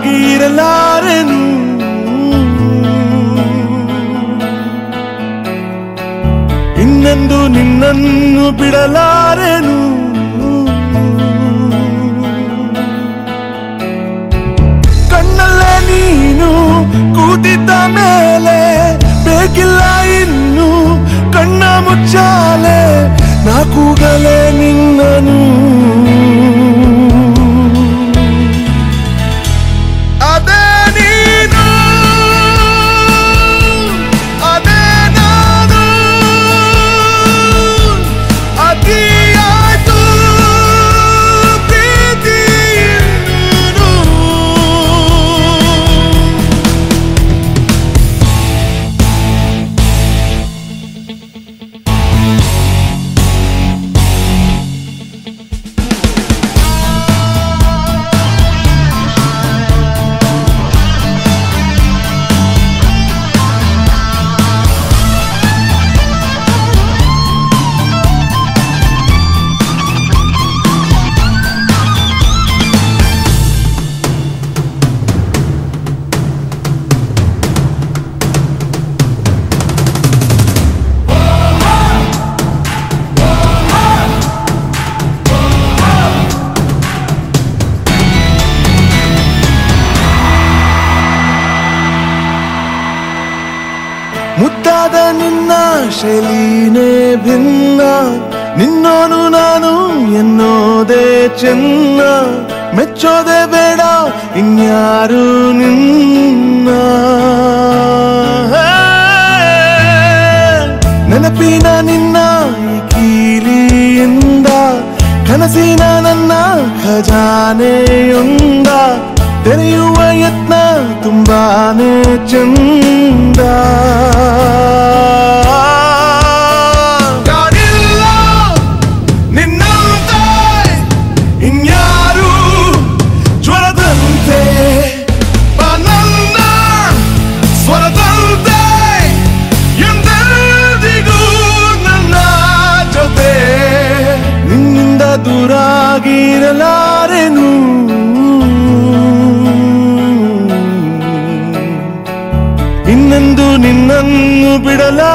ದೂರಾಗಿ ಇರಲಾರೆನು ಇನ್ನೆಂದು ನಿನ್ನನ್ನು ಬಿಡಲಾರೆನು ಮುದ್ದಾದ ನಿನ್ನ ಶೈಲಿನೇ ಭಿನ್ನ ನಿನ್ನೋನು ನಾನು ಎನ್ನೋದೇ ಚೆನ್ನ ಮೆಚ್ಚೋದೆ ಬೇಡ ಇನ್ಯಾರು ನಿನ್ನ ನೆನಪಿನ ನಿನ್ನ ಈ ಕೀಲಿಯಿಂದ ಕನಸಿನ ನನ್ನ ಖಜಾನೆಯೊಂದ ತೆರೆಯುವ ಯತ್ನ ತುಂಬಾನೇ ಚಂದ. ಕಾಡಿಲ್ಲ ನಿನ್ನನ್ನು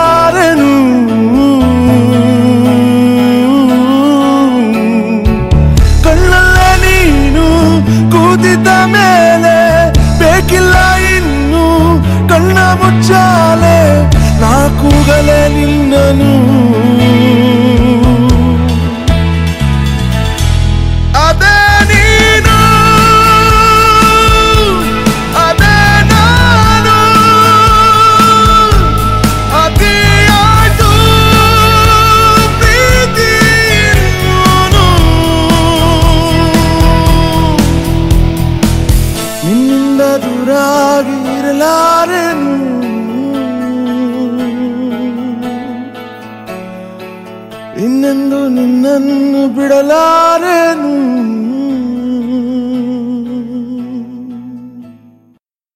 ಇನ್ನೆಂದು ನಿನ್ನನ್ನು ಬಿಡಲಾರೆನು